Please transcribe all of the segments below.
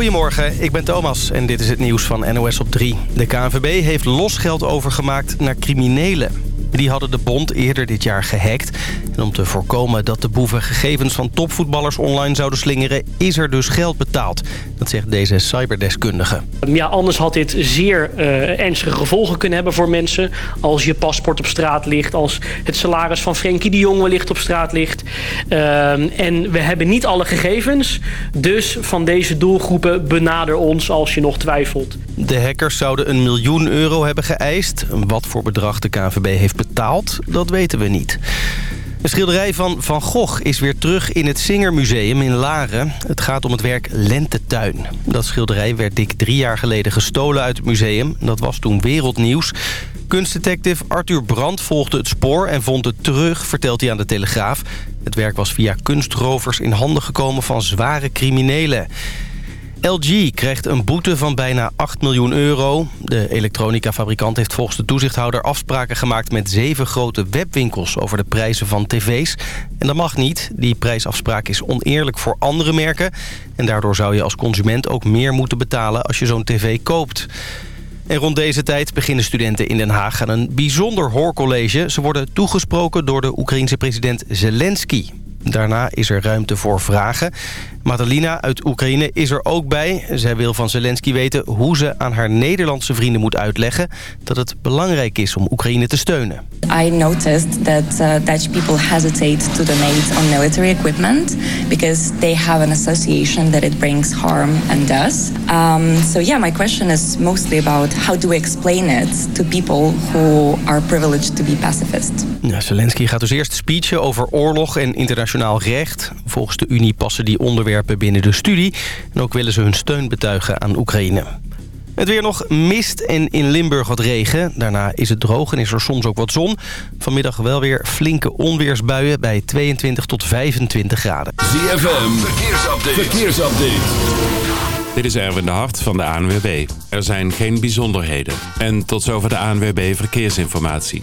Goedemorgen, ik ben Thomas en dit is het nieuws van NOS op 3. De KNVB heeft losgeld overgemaakt naar criminelen. Die hadden de bond eerder dit jaar gehackt. En om te voorkomen dat de boeven gegevens van topvoetballers online zouden slingeren... is er dus geld betaald. Dat zegt deze cyberdeskundige. Ja, anders had dit zeer uh, ernstige gevolgen kunnen hebben voor mensen. Als je paspoort op straat ligt. Als het salaris van Frenkie de Jong wellicht op straat ligt. Uh, en we hebben niet alle gegevens. Dus van deze doelgroepen benader ons als je nog twijfelt. De hackers zouden een miljoen euro hebben geëist. Wat voor bedrag de KNVB heeft betaald, dat weten we niet. Een schilderij van Van Gogh is weer terug in het Singermuseum in Laren. Het gaat om het werk Lentetuin. Dat schilderij werd dik drie jaar geleden gestolen uit het museum. Dat was toen wereldnieuws. Kunstdetective Arthur Brandt volgde het spoor en vond het terug, vertelt hij aan de Telegraaf. Het werk was via kunstrovers in handen gekomen van zware criminelen. LG krijgt een boete van bijna 8 miljoen euro. De elektronica-fabrikant heeft volgens de toezichthouder afspraken gemaakt... met zeven grote webwinkels over de prijzen van tv's. En dat mag niet. Die prijsafspraak is oneerlijk voor andere merken. En daardoor zou je als consument ook meer moeten betalen als je zo'n tv koopt. En rond deze tijd beginnen studenten in Den Haag aan een bijzonder hoorcollege. Ze worden toegesproken door de Oekraïense president Zelensky. Daarna is er ruimte voor vragen. Madalina uit Oekraïne is er ook bij. Zij wil van Zelensky weten hoe ze aan haar Nederlandse vrienden moet uitleggen... dat het belangrijk is om Oekraïne te steunen. I noticed that uh, Dutch people hesitate to donate on military equipment... because they have an association that it brings harm and does. Um, so yeah, my question is mostly about how do we explain it to people who are privileged to be pacifist. Zelensky gaat dus eerst speechen over oorlog en internationaal recht. Volgens de Unie passen die onderwerpen binnen de studie. En ook willen ze hun steun betuigen aan Oekraïne. Het weer nog mist en in Limburg wat regen. Daarna is het droog en is er soms ook wat zon. Vanmiddag wel weer flinke onweersbuien bij 22 tot 25 graden. ZFM, verkeersupdate. verkeersupdate. Dit is Erwin de Hart van de ANWB. Er zijn geen bijzonderheden. En tot zover de ANWB Verkeersinformatie.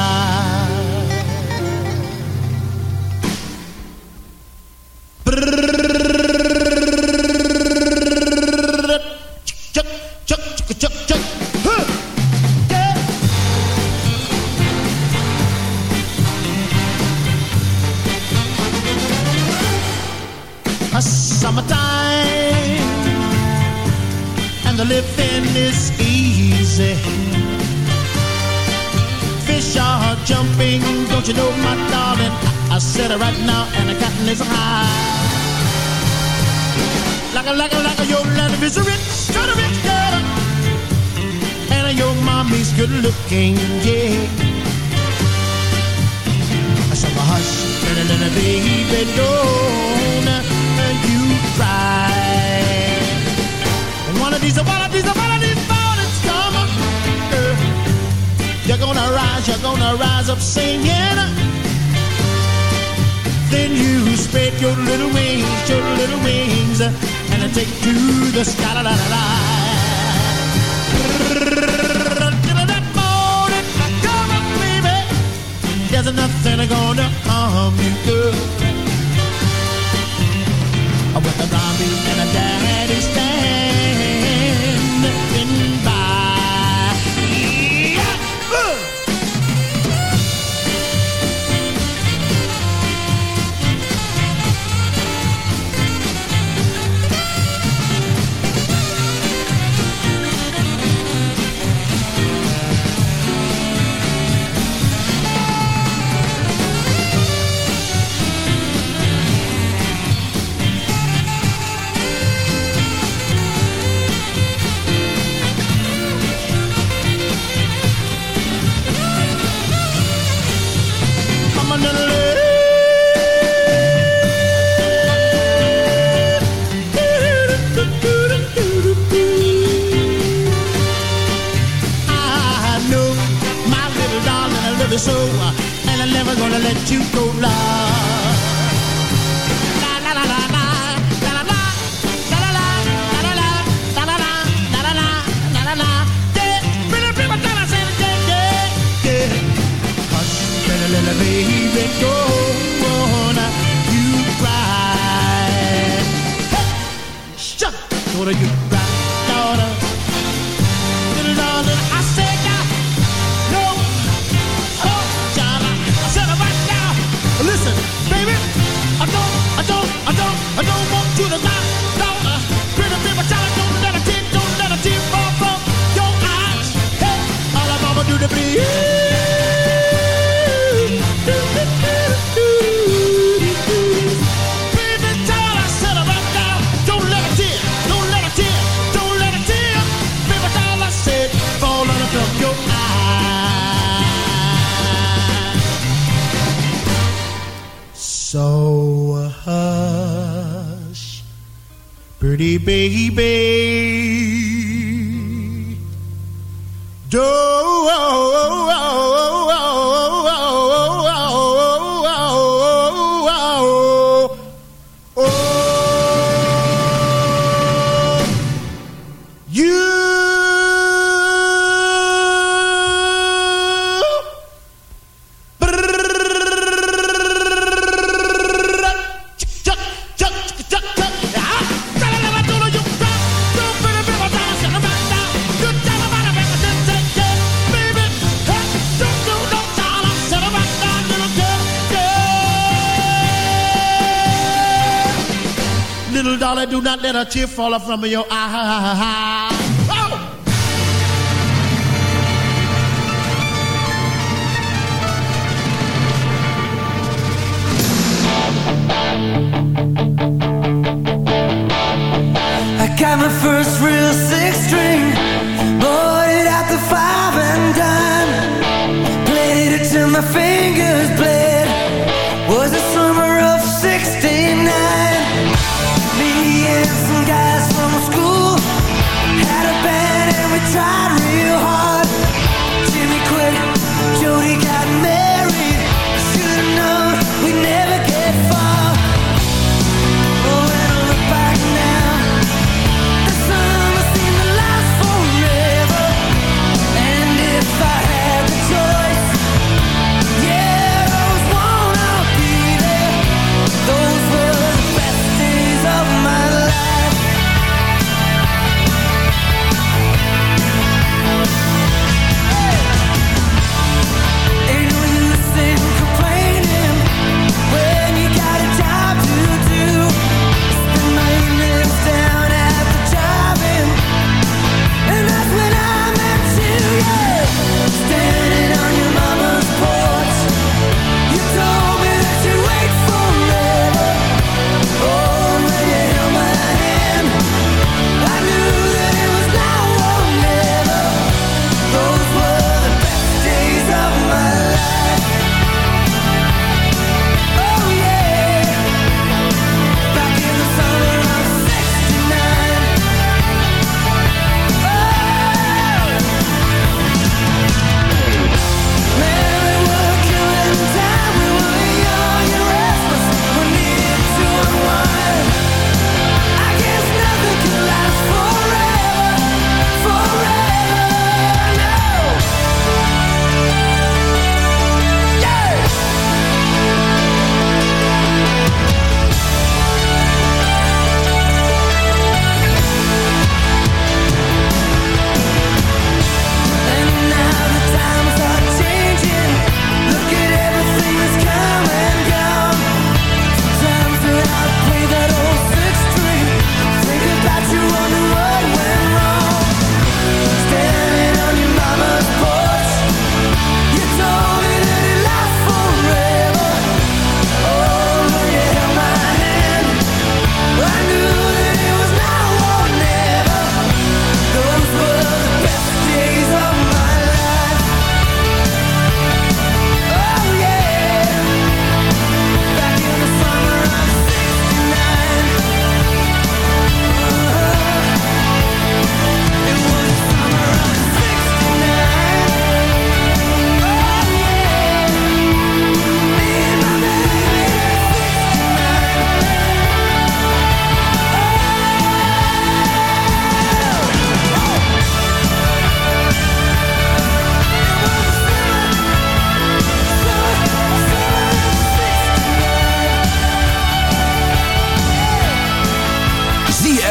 not let a tear fall from your eye. Oh! I got my first real six string, bought it at the five and dime, played it till my fingers bled.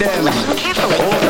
them. Carefully.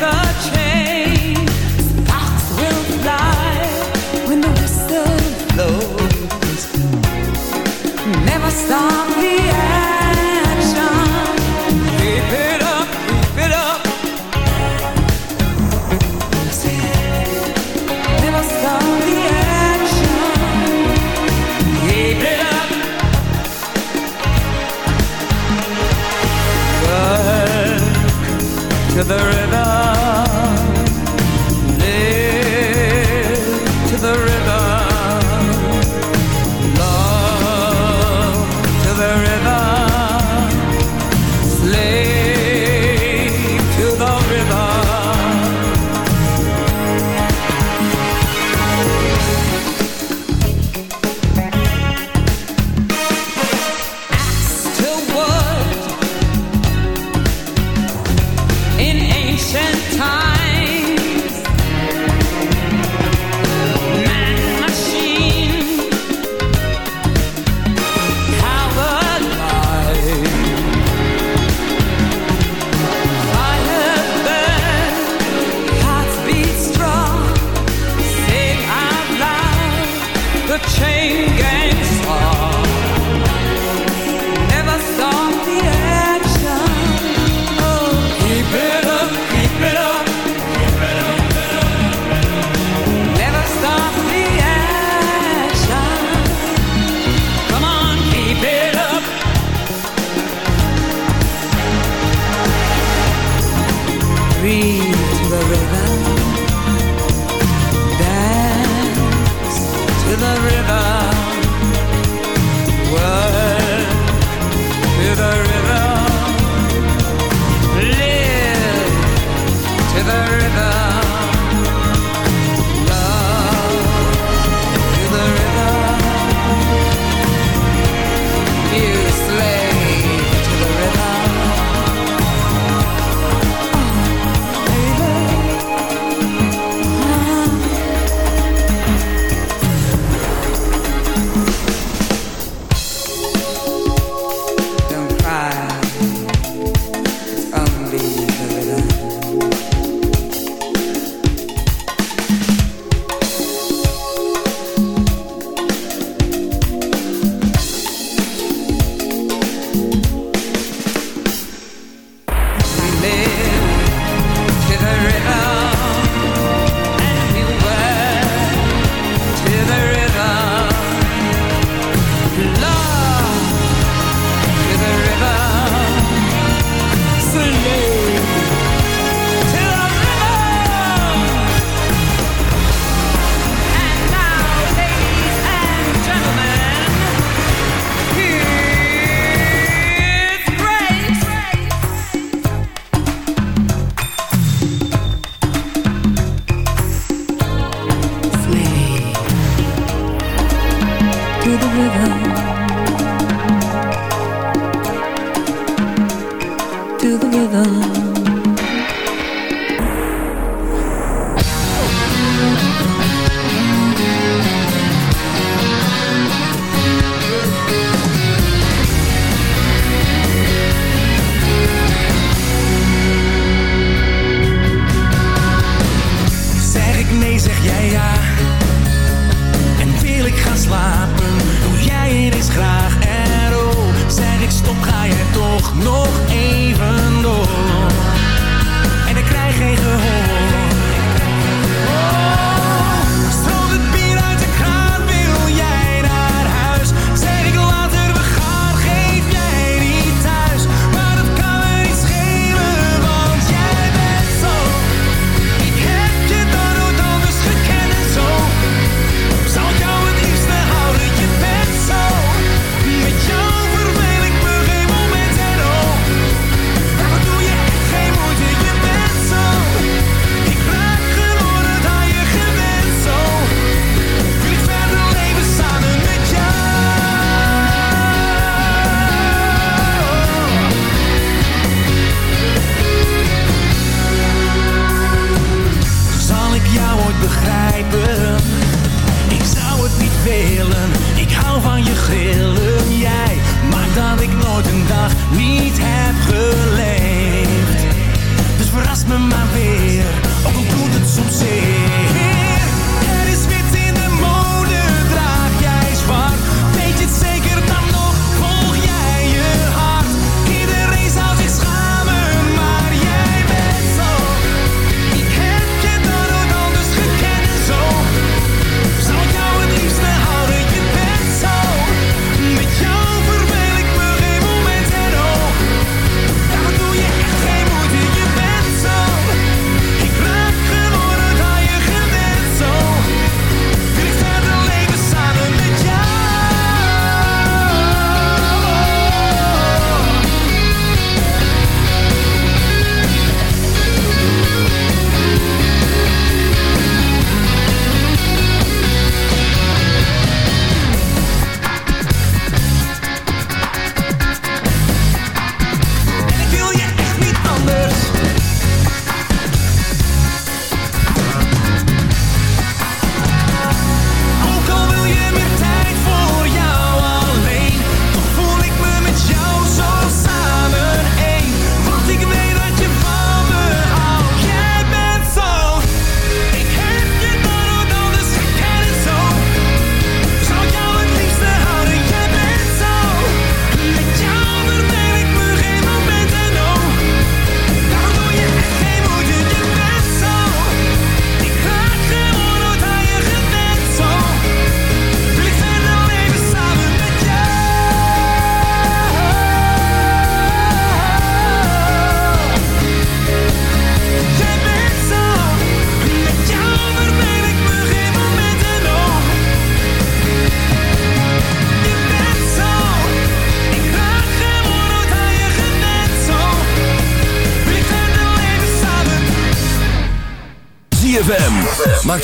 The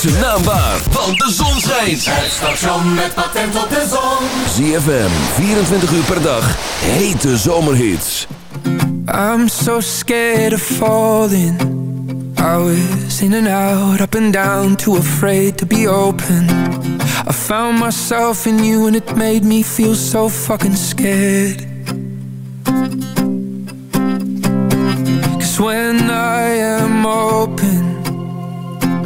maakt zijn naam waar, want de zon schijnt. Het station met patent op de zon. ZFM, 24 uur per dag, hete zomerhits. I'm so scared of falling. I was in and out, up and down, too afraid to be open. I found myself in you and it made me feel so fucking scared. Cause when I am open,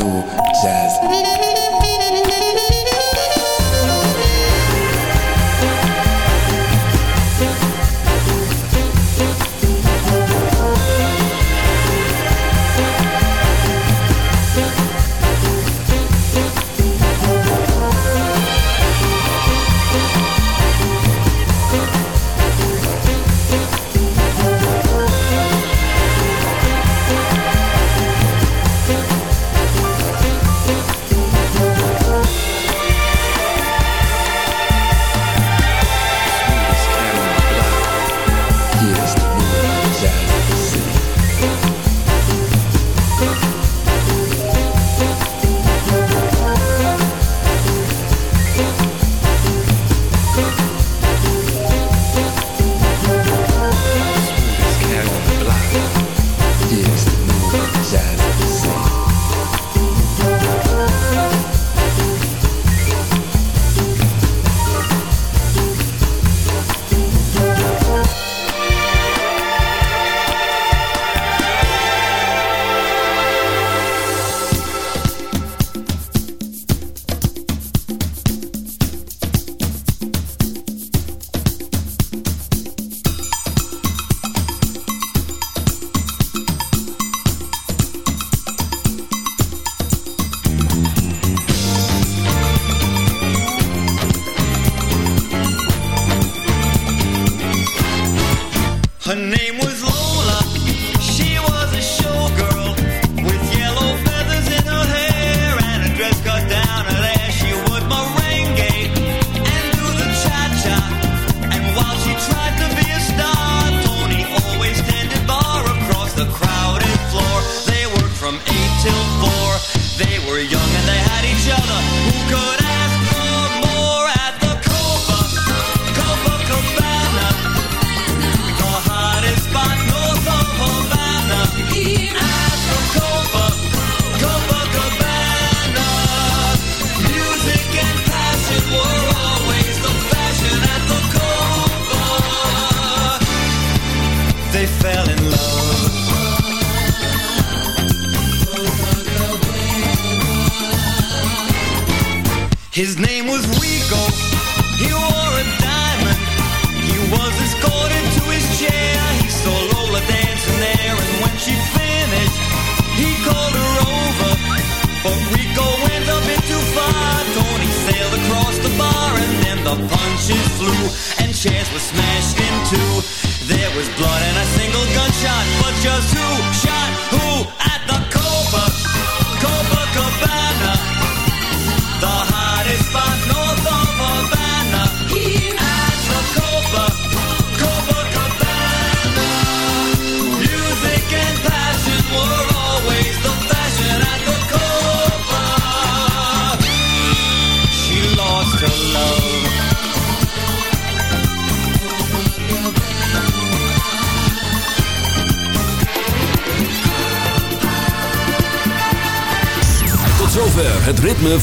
Yeah, it's the new jazz.